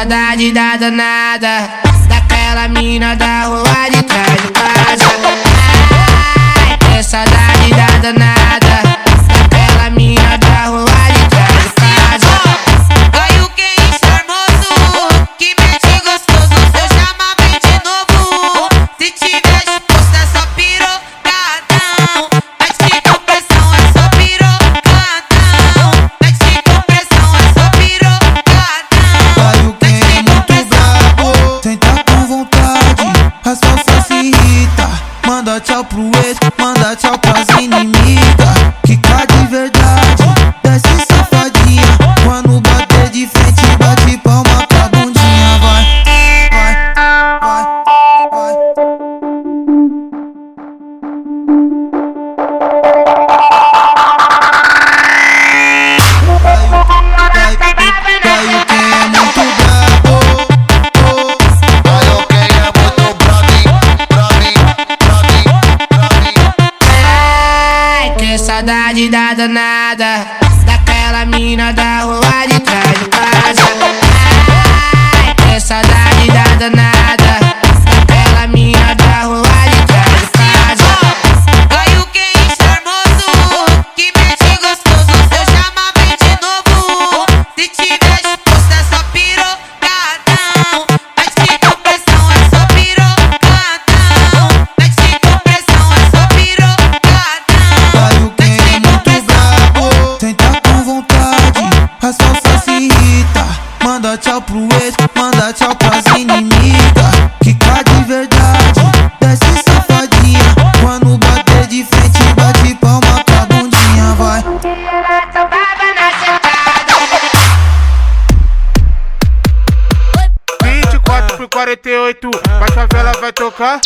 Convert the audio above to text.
saudade da danada Daquela mina da rua de Manda tchau pro ex, manda tchau pras meninas Saudade da danada Daquela mina da rua de trás. Manda tchau pro ex, manda tchau pras inimigas Que tá de verdade, desce safadinha Quando bater de frente, bate palma pra bundinha, vai. Vinte e quatro por quarenta e oito, vai tocar?